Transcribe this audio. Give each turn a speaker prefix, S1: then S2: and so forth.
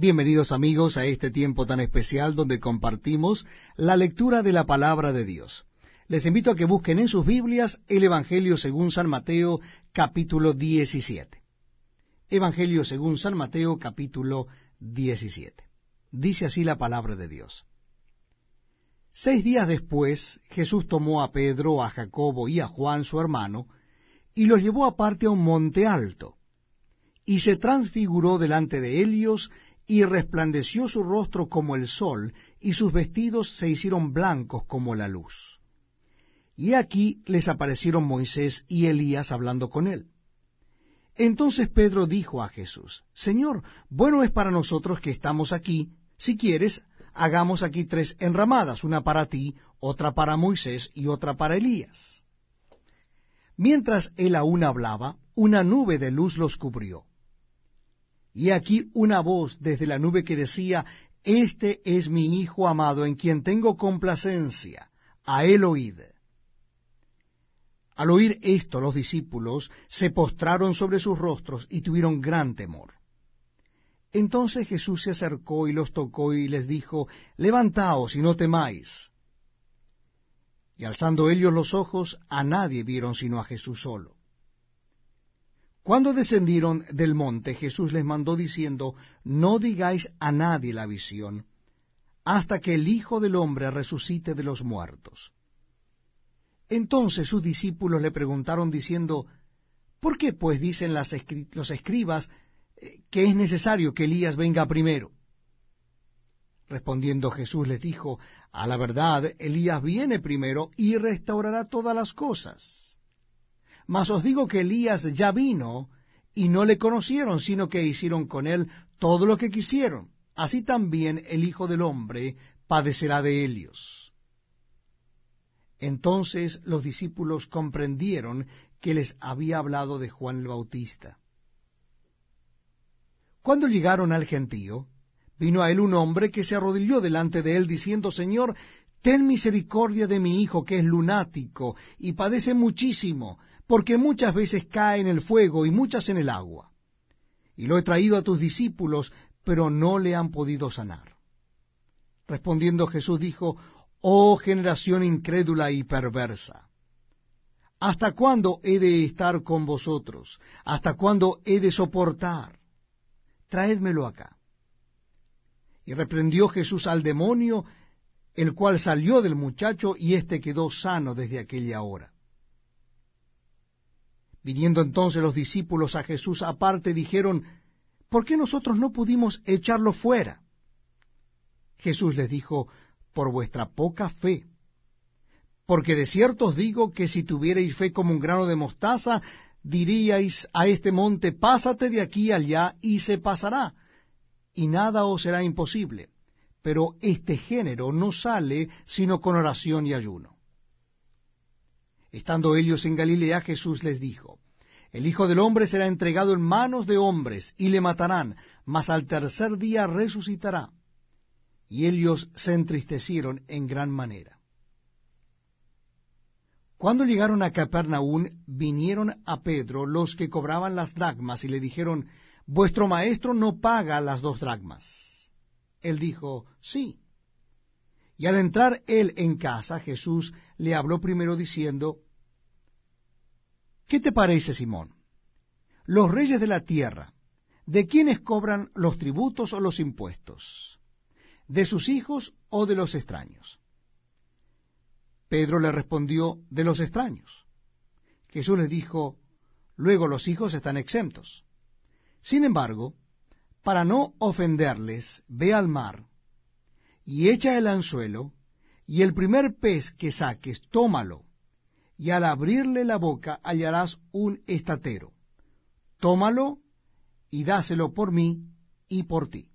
S1: Bienvenidos amigos a este tiempo tan especial donde compartimos la lectura de la palabra de Dios. Les invito a que busquen en sus Biblias el Evangelio según San Mateo capítulo 17. Evangelio según San Mateo capítulo 17. Dice así la palabra de Dios. Seis días después Jesús tomó a Pedro, a Jacobo y a Juan su hermano, y los llevó aparte a un monte alto, y se transfiguró delante de ellos, y resplandeció su rostro como el sol, y sus vestidos se hicieron blancos como la luz. Y aquí les aparecieron Moisés y Elías hablando con él. Entonces Pedro dijo a Jesús, Señor, bueno es para nosotros que estamos aquí, si quieres, hagamos aquí tres enramadas, una para ti, otra para Moisés y otra para Elías. Mientras él aún hablaba, una nube de luz los cubrió. Y aquí una voz desde la nube que decía, Este es mi Hijo amado en quien tengo complacencia, a él oíd. Al oír esto los discípulos se postraron sobre sus rostros y tuvieron gran temor. Entonces Jesús se acercó y los tocó y les dijo, Levantaos y no temáis. Y alzando ellos los ojos, a nadie vieron sino a Jesús solo. Cuando descendieron del monte, Jesús les mandó diciendo, No digáis a nadie la visión, hasta que el Hijo del Hombre resucite de los muertos. Entonces sus discípulos le preguntaron diciendo, ¿Por qué pues dicen los escribas eh, que es necesario que Elías venga primero? Respondiendo Jesús les dijo, A la verdad, Elías viene primero y restaurará todas las cosas. Mas os digo que Elías ya vino y no le conocieron, sino que hicieron con él todo lo que quisieron. Así también el Hijo del Hombre padecerá de ellos. Entonces los discípulos comprendieron que les había hablado de Juan el Bautista. Cuando llegaron al gentío, vino a él un hombre que se arrodilló delante de él, diciendo, Señor, ten misericordia de mi hijo que es lunático y padece muchísimo, porque muchas veces cae en el fuego y muchas en el agua. Y lo he traído a tus discípulos, pero no le han podido sanar. Respondiendo Jesús dijo, Oh generación incrédula y perversa, ¿hasta cuándo he de estar con vosotros? ¿Hasta cuándo he de soportar? Traédmelo acá. Y reprendió Jesús al demonio, el cual salió del muchacho, y éste quedó sano desde aquella hora. Viniendo entonces los discípulos a Jesús aparte, dijeron, ¿por qué nosotros no pudimos echarlo fuera? Jesús les dijo, por vuestra poca fe. Porque de cierto os digo que si tuvierais fe como un grano de mostaza, diríais a este monte, pásate de aquí allá, y se pasará, y nada os será imposible. Pero este género no sale sino con oración y ayuno. Estando ellos en Galilea, Jesús les dijo, El Hijo del Hombre será entregado en manos de hombres, y le matarán, mas al tercer día resucitará. Y ellos se entristecieron en gran manera. Cuando llegaron a Capernaum, vinieron a Pedro los que cobraban las dracmas, y le dijeron, Vuestro maestro no paga las dos dracmas. Él dijo, Sí. Y al entrar él en casa, Jesús le habló primero diciendo, ¿Qué te parece, Simón? Los reyes de la tierra, ¿de quiénes cobran los tributos o los impuestos? ¿De sus hijos o de los extraños? Pedro le respondió, de los extraños. Jesús le dijo, luego los hijos están exentos. Sin embargo, para no ofenderles, ve al mar y echa el anzuelo, y el primer pez que saques, tómalo, y al abrirle la boca hallarás un estatero. Tómalo y dáselo por mí y por ti.